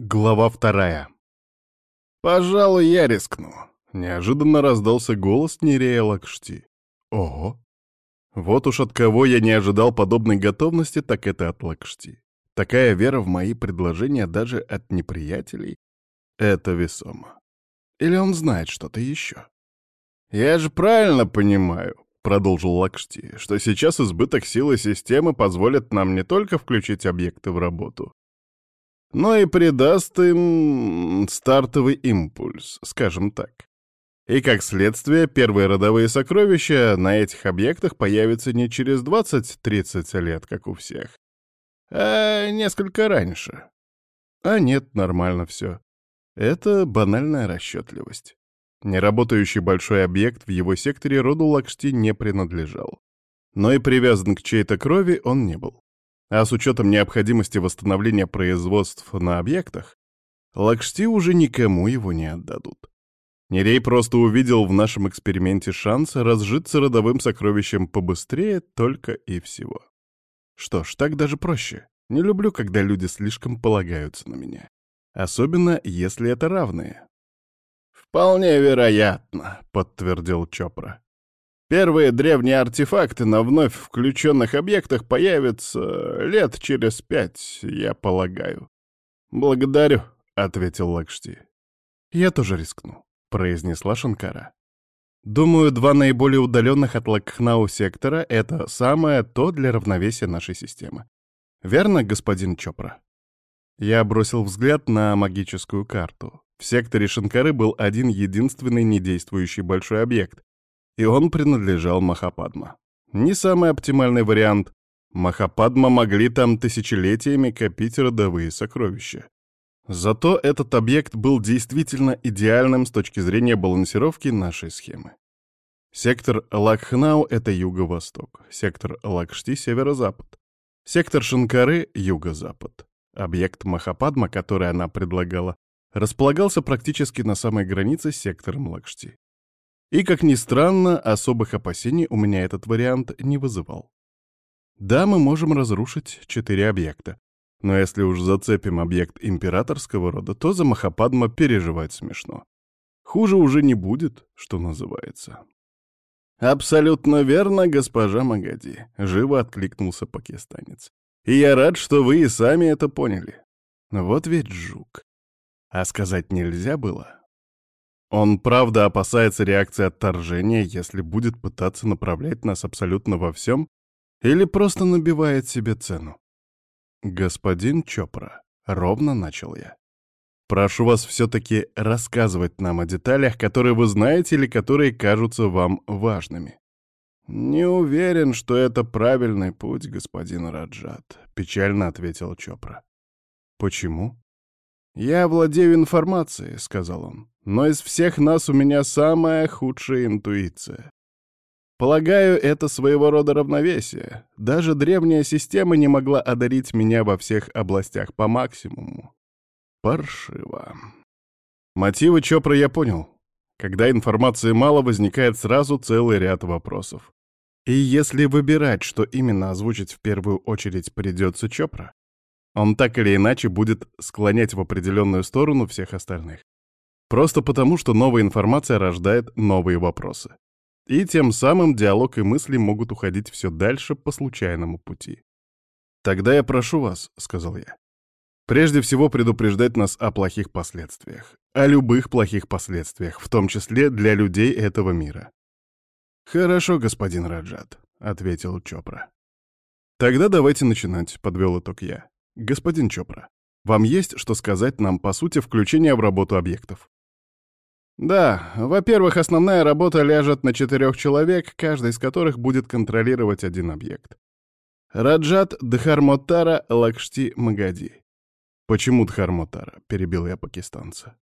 Глава вторая. «Пожалуй, я рискну», — неожиданно раздался голос Нерея Лакшти. «Ого! Вот уж от кого я не ожидал подобной готовности, так это от Лакшти. Такая вера в мои предложения даже от неприятелей — это весомо. Или он знает что-то еще?» «Я же правильно понимаю», — продолжил Лакшти, «что сейчас избыток силы системы позволит нам не только включить объекты в работу, но и придаст им стартовый импульс, скажем так. И как следствие, первые родовые сокровища на этих объектах появятся не через 20-30 лет, как у всех, а несколько раньше. А нет, нормально все. Это банальная расчетливость. Неработающий большой объект в его секторе роду Лакшти не принадлежал. Но и привязан к чьей-то крови он не был. А с учетом необходимости восстановления производств на объектах, Лакшти уже никому его не отдадут. Нерей просто увидел в нашем эксперименте шанс разжиться родовым сокровищем побыстрее только и всего. Что ж, так даже проще. Не люблю, когда люди слишком полагаются на меня. Особенно, если это равные. «Вполне вероятно», — подтвердил Чопра. Первые древние артефакты на вновь включенных объектах появятся лет через пять, я полагаю. «Благодарю», — ответил Лакшти. «Я тоже рискну», — произнесла Шанкара. «Думаю, два наиболее удаленных от Лакхнау сектора — это самое то для равновесия нашей системы. Верно, господин Чопра?» Я бросил взгляд на магическую карту. В секторе Шанкары был один единственный недействующий большой объект, и он принадлежал Махападма. Не самый оптимальный вариант. Махападма могли там тысячелетиями копить родовые сокровища. Зато этот объект был действительно идеальным с точки зрения балансировки нашей схемы. Сектор Лакхнау — это юго-восток, сектор Лакшти — северо-запад, сектор Шанкары — юго-запад. Объект Махападма, который она предлагала, располагался практически на самой границе с сектором Лакшти. И, как ни странно, особых опасений у меня этот вариант не вызывал. Да, мы можем разрушить четыре объекта, но если уж зацепим объект императорского рода, то за Махападма переживать смешно. Хуже уже не будет, что называется. «Абсолютно верно, госпожа Магади», — живо откликнулся пакистанец. «И я рад, что вы и сами это поняли. Вот ведь жук. А сказать нельзя было?» Он правда опасается реакции отторжения, если будет пытаться направлять нас абсолютно во всем, или просто набивает себе цену. «Господин Чопра», — ровно начал я. «Прошу вас все-таки рассказывать нам о деталях, которые вы знаете или которые кажутся вам важными». «Не уверен, что это правильный путь, господин Раджат», — печально ответил Чопра. «Почему?» «Я владею информацией», — сказал он но из всех нас у меня самая худшая интуиция. Полагаю, это своего рода равновесие. Даже древняя система не могла одарить меня во всех областях по максимуму. Паршиво. Мотивы Чопра я понял. Когда информации мало, возникает сразу целый ряд вопросов. И если выбирать, что именно озвучить в первую очередь придется Чопра, он так или иначе будет склонять в определенную сторону всех остальных. Просто потому, что новая информация рождает новые вопросы. И тем самым диалог и мысли могут уходить все дальше по случайному пути. «Тогда я прошу вас», — сказал я, — «прежде всего предупреждать нас о плохих последствиях, о любых плохих последствиях, в том числе для людей этого мира». «Хорошо, господин Раджат», — ответил Чопра. «Тогда давайте начинать», — подвел итог я. «Господин Чопра, вам есть что сказать нам по сути включения в работу объектов?» Да, во-первых, основная работа ляжет на четырех человек, каждый из которых будет контролировать один объект. Раджат Дхармотара Лакшти Магади. «Почему Дхармотара?» — перебил я пакистанца.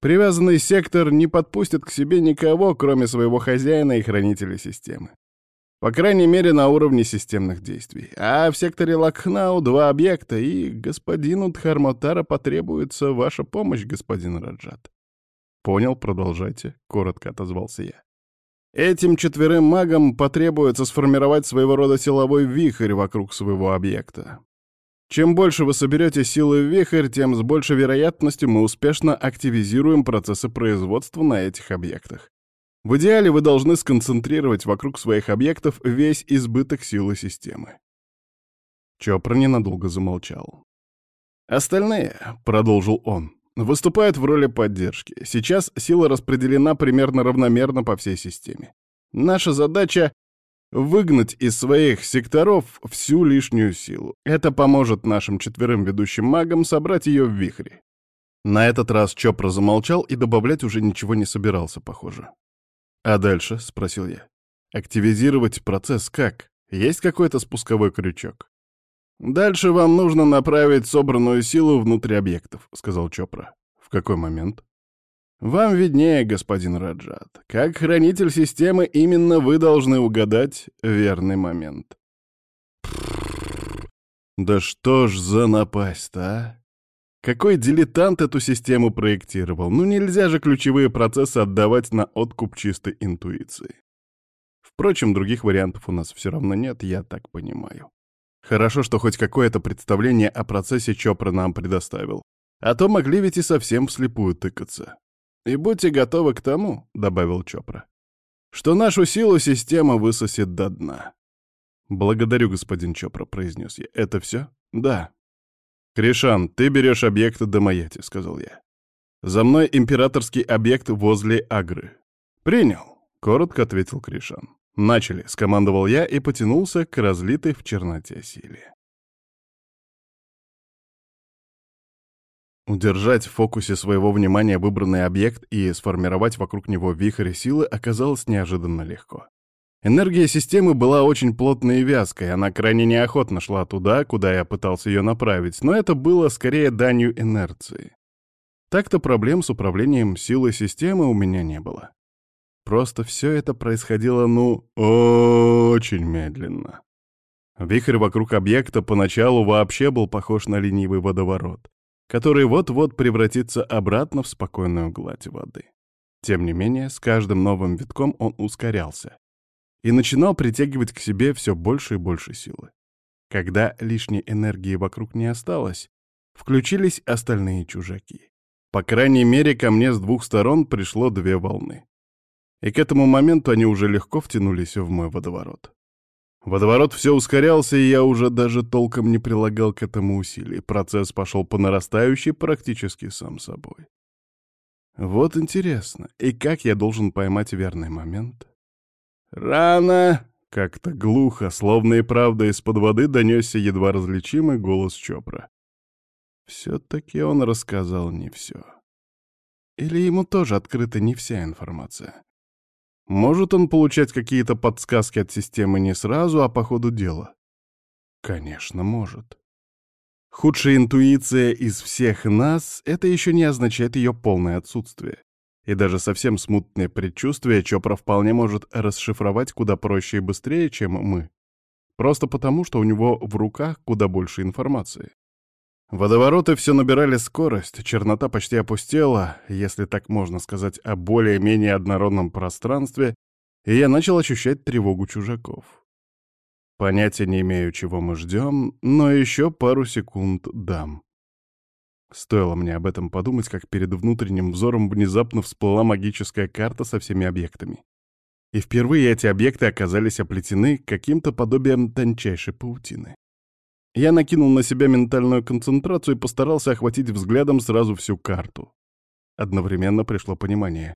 «Привязанный сектор не подпустит к себе никого, кроме своего хозяина и хранителя системы. По крайней мере, на уровне системных действий. А в секторе Лакхнау два объекта, и господину Дхармотара потребуется ваша помощь, господин Раджат. «Понял, продолжайте», — коротко отозвался я. «Этим четверым магам потребуется сформировать своего рода силовой вихрь вокруг своего объекта. Чем больше вы соберете силы в вихрь, тем с большей вероятностью мы успешно активизируем процессы производства на этих объектах. В идеале вы должны сконцентрировать вокруг своих объектов весь избыток силы системы. Чопра ненадолго замолчал. «Остальные», — продолжил он, — «выступают в роли поддержки. Сейчас сила распределена примерно равномерно по всей системе. Наша задача — выгнать из своих секторов всю лишнюю силу. Это поможет нашим четверым ведущим магам собрать ее в вихре». На этот раз Чопра замолчал и добавлять уже ничего не собирался, похоже. «А дальше?» — спросил я. «Активизировать процесс как? Есть какой-то спусковой крючок?» «Дальше вам нужно направить собранную силу внутрь объектов», — сказал Чопра. «В какой момент?» «Вам виднее, господин Раджат. Как хранитель системы именно вы должны угадать верный момент». «Да что ж за напасть-то, а? Какой дилетант эту систему проектировал? Ну нельзя же ключевые процессы отдавать на откуп чистой интуиции. Впрочем, других вариантов у нас все равно нет, я так понимаю. Хорошо, что хоть какое-то представление о процессе Чопра нам предоставил. А то могли ведь и совсем вслепую тыкаться. «И будьте готовы к тому», — добавил Чопра, «что нашу силу система высосет до дна». «Благодарю, господин Чопра», — произнес я. «Это все?» «Да», «Кришан, ты берешь объект Дамаяти», — сказал я. «За мной императорский объект возле Агры». «Принял», — коротко ответил Кришан. «Начали», — скомандовал я и потянулся к разлитой в черноте силе. Удержать в фокусе своего внимания выбранный объект и сформировать вокруг него вихрь силы оказалось неожиданно легко. Энергия системы была очень плотной и вязкой, она крайне неохотно шла туда, куда я пытался ее направить, но это было скорее данью инерции. Так-то проблем с управлением силой системы у меня не было. Просто все это происходило, ну, очень медленно. Вихрь вокруг объекта поначалу вообще был похож на ленивый водоворот, который вот-вот превратится обратно в спокойную гладь воды. Тем не менее, с каждым новым витком он ускорялся, и начинал притягивать к себе все больше и больше силы. Когда лишней энергии вокруг не осталось, включились остальные чужаки. По крайней мере, ко мне с двух сторон пришло две волны. И к этому моменту они уже легко втянулись в мой водоворот. Водоворот все ускорялся, и я уже даже толком не прилагал к этому усилий. Процесс пошел по нарастающей практически сам собой. Вот интересно, и как я должен поймать верный момент? «Рано!» — как-то глухо, словно и правда из-под воды донесся едва различимый голос Чопра. Все-таки он рассказал не все. Или ему тоже открыта не вся информация? Может он получать какие-то подсказки от системы не сразу, а по ходу дела? Конечно, может. Худшая интуиция из всех нас — это еще не означает ее полное отсутствие. И даже совсем смутное предчувствие Чопра вполне может расшифровать куда проще и быстрее, чем мы. Просто потому, что у него в руках куда больше информации. Водовороты все набирали скорость, чернота почти опустела, если так можно сказать, о более-менее однородном пространстве, и я начал ощущать тревогу чужаков. Понятия не имею, чего мы ждем, но еще пару секунд дам. Стоило мне об этом подумать, как перед внутренним взором внезапно всплыла магическая карта со всеми объектами. И впервые эти объекты оказались оплетены каким-то подобием тончайшей паутины. Я накинул на себя ментальную концентрацию и постарался охватить взглядом сразу всю карту. Одновременно пришло понимание.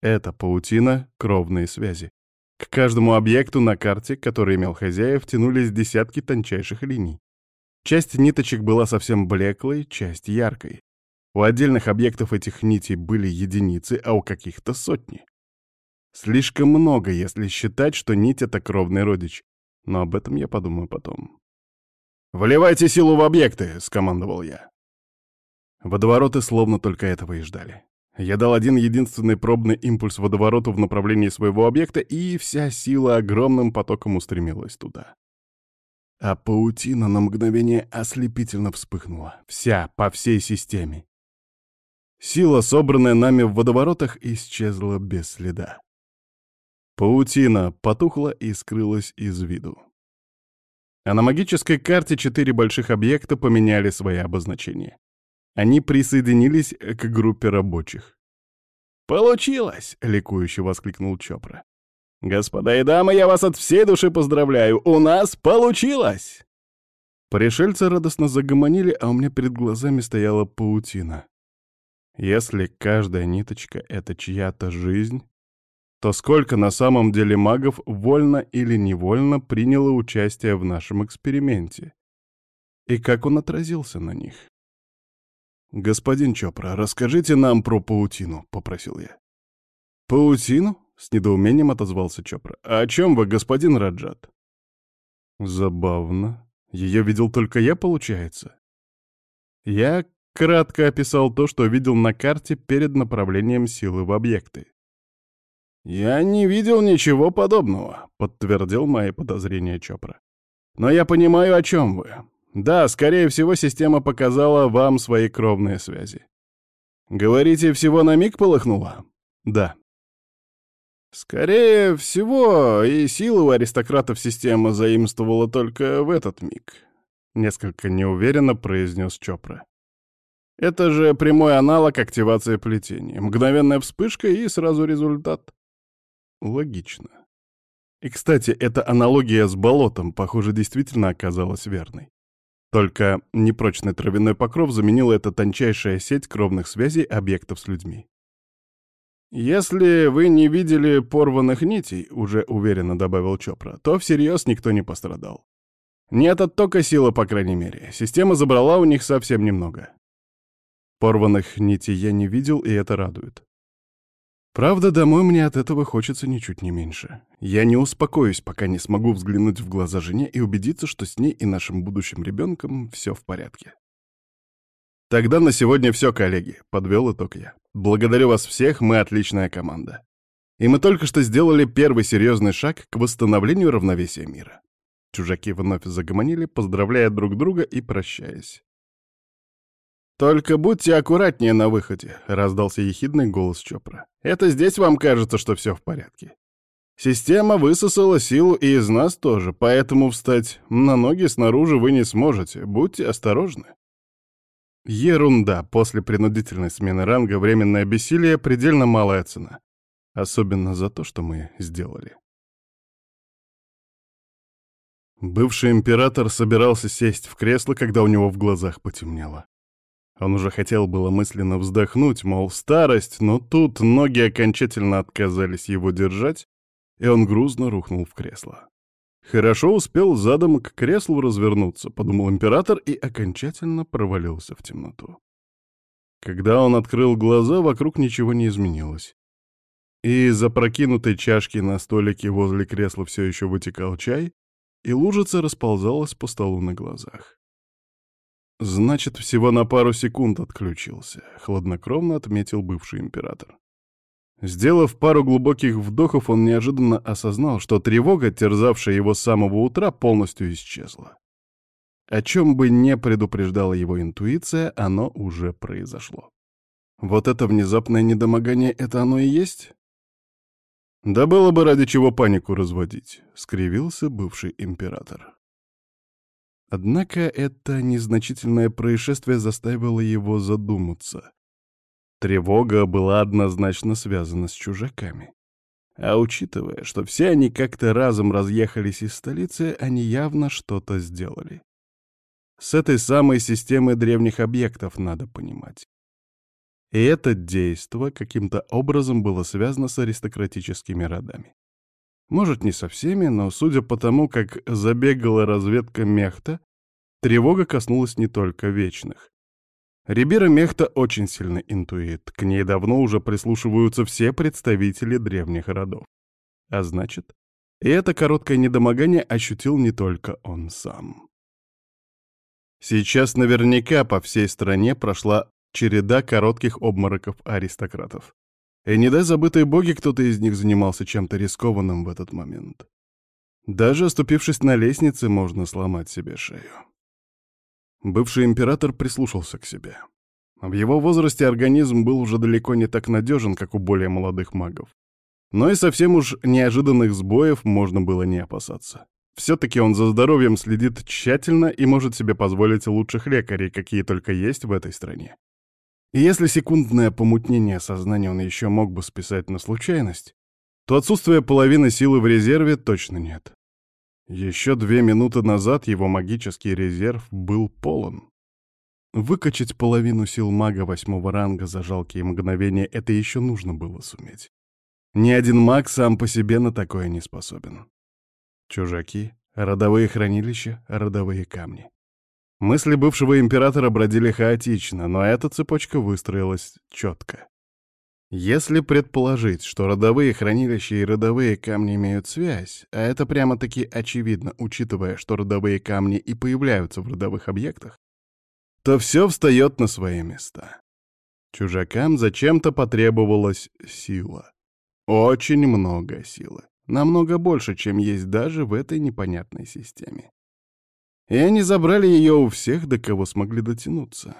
Это паутина — кровные связи. К каждому объекту на карте, который имел хозяев, тянулись десятки тончайших линий. Часть ниточек была совсем блеклой, часть яркой. У отдельных объектов этих нитей были единицы, а у каких-то сотни. Слишком много, если считать, что нить — это кровный родич. Но об этом я подумаю потом. «Вливайте силу в объекты!» — скомандовал я. Водовороты словно только этого и ждали. Я дал один единственный пробный импульс водовороту в направлении своего объекта, и вся сила огромным потоком устремилась туда а паутина на мгновение ослепительно вспыхнула. Вся, по всей системе. Сила, собранная нами в водоворотах, исчезла без следа. Паутина потухла и скрылась из виду. А на магической карте четыре больших объекта поменяли свои обозначения. Они присоединились к группе рабочих. «Получилось!» — ликующе воскликнул Чопра. «Господа и дамы, я вас от всей души поздравляю! У нас получилось!» Пришельцы радостно загомонили, а у меня перед глазами стояла паутина. Если каждая ниточка — это чья-то жизнь, то сколько на самом деле магов вольно или невольно приняло участие в нашем эксперименте? И как он отразился на них? «Господин Чопра, расскажите нам про паутину», — попросил я. «Паутину?» — с недоумением отозвался Чопра. «А о чем вы, господин Раджат?» «Забавно. Ее видел только я, получается?» Я кратко описал то, что видел на карте перед направлением силы в объекты. «Я не видел ничего подобного», — подтвердил мои подозрения Чопра. «Но я понимаю, о чем вы. Да, скорее всего, система показала вам свои кровные связи. Говорите, всего на миг полыхнула? Да. Скорее всего, и силу у аристократов система заимствовала только в этот миг. Несколько неуверенно произнес Чопра. Это же прямой аналог активации плетения. Мгновенная вспышка и сразу результат. Логично. И, кстати, эта аналогия с болотом, похоже, действительно оказалась верной. Только непрочный травяной покров заменил это тончайшая сеть кровных связей объектов с людьми. «Если вы не видели порванных нитей», — уже уверенно добавил Чопра, — то всерьез никто не пострадал. Нет оттока силы, по крайней мере. Система забрала у них совсем немного. Порванных нитей я не видел, и это радует. Правда, домой мне от этого хочется ничуть не меньше. Я не успокоюсь, пока не смогу взглянуть в глаза жене и убедиться, что с ней и нашим будущим ребенком все в порядке. Тогда на сегодня все, коллеги, подвел итог я. Благодарю вас всех, мы отличная команда. И мы только что сделали первый серьезный шаг к восстановлению равновесия мира. Чужаки вновь загомонили, поздравляя друг друга и прощаясь. «Только будьте аккуратнее на выходе», — раздался ехидный голос Чопра. «Это здесь вам кажется, что все в порядке. Система высосала силу и из нас тоже, поэтому встать на ноги снаружи вы не сможете. Будьте осторожны». Ерунда. После принудительной смены ранга временное бессилие — предельно малая цена. Особенно за то, что мы сделали. Бывший император собирался сесть в кресло, когда у него в глазах потемнело. Он уже хотел было мысленно вздохнуть, мол, старость, но тут ноги окончательно отказались его держать, и он грузно рухнул в кресло. Хорошо успел задом к креслу развернуться, подумал император и окончательно провалился в темноту. Когда он открыл глаза, вокруг ничего не изменилось. И из опрокинутой чашки на столике возле кресла все еще вытекал чай, и лужица расползалась по столу на глазах. Значит, всего на пару секунд отключился, хладнокровно отметил бывший император. Сделав пару глубоких вдохов, он неожиданно осознал, что тревога, терзавшая его с самого утра, полностью исчезла. О чем бы не предупреждала его интуиция, оно уже произошло. Вот это внезапное недомогание — это оно и есть? Да было бы ради чего панику разводить, — скривился бывший император. Однако это незначительное происшествие заставило его задуматься. Тревога была однозначно связана с чужаками. А учитывая, что все они как-то разом разъехались из столицы, они явно что-то сделали. С этой самой системой древних объектов надо понимать. И это действо каким-то образом было связано с аристократическими родами. Может, не со всеми, но судя по тому, как забегала разведка Мехта, тревога коснулась не только вечных. Рибера Мехта очень сильный интуит, к ней давно уже прислушиваются все представители древних родов. А значит, и это короткое недомогание ощутил не только он сам. Сейчас наверняка по всей стране прошла череда коротких обмороков аристократов. И не дай забытые боги, кто-то из них занимался чем-то рискованным в этот момент. Даже оступившись на лестнице, можно сломать себе шею. Бывший император прислушался к себе. В его возрасте организм был уже далеко не так надежен, как у более молодых магов. Но и совсем уж неожиданных сбоев можно было не опасаться. Все-таки он за здоровьем следит тщательно и может себе позволить лучших лекарей, какие только есть в этой стране. И если секундное помутнение сознания он еще мог бы списать на случайность, то отсутствие половины силы в резерве точно нет. Еще две минуты назад его магический резерв был полон. Выкачать половину сил мага восьмого ранга за жалкие мгновения — это еще нужно было суметь. Ни один маг сам по себе на такое не способен. Чужаки, родовые хранилища, родовые камни. Мысли бывшего императора бродили хаотично, но эта цепочка выстроилась четко. Если предположить, что родовые хранилища и родовые камни имеют связь, а это прямо-таки очевидно, учитывая, что родовые камни и появляются в родовых объектах, то все встает на свои места. Чужакам зачем-то потребовалась сила. Очень много силы. Намного больше, чем есть даже в этой непонятной системе. И они забрали ее у всех, до кого смогли дотянуться.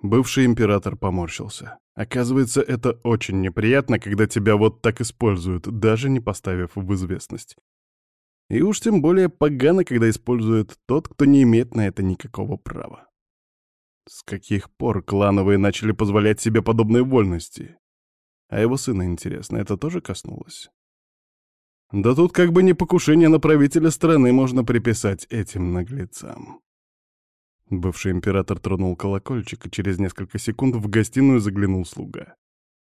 Бывший император поморщился. Оказывается, это очень неприятно, когда тебя вот так используют, даже не поставив в известность. И уж тем более погано, когда использует тот, кто не имеет на это никакого права. С каких пор клановые начали позволять себе подобные вольности? А его сына, интересно, это тоже коснулось? Да тут как бы не покушение на правителя страны можно приписать этим наглецам. Бывший император тронул колокольчик, и через несколько секунд в гостиную заглянул слуга.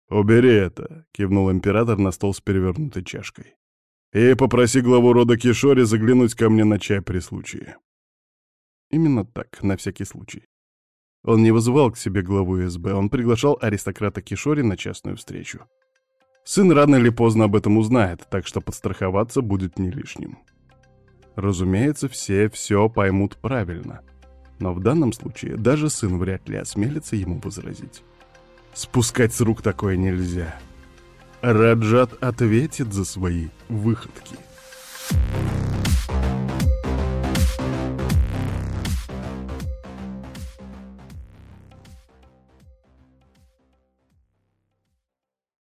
«Убери это!» — кивнул император на стол с перевернутой чашкой. «И попроси главу рода Кишори заглянуть ко мне на чай при случае». Именно так, на всякий случай. Он не вызывал к себе главу СБ, он приглашал аристократа Кишори на частную встречу. Сын рано или поздно об этом узнает, так что подстраховаться будет не лишним. Разумеется, все все поймут правильно. Но в данном случае даже сын вряд ли осмелится ему возразить. Спускать с рук такое нельзя. Раджат ответит за свои выходки. Thank you.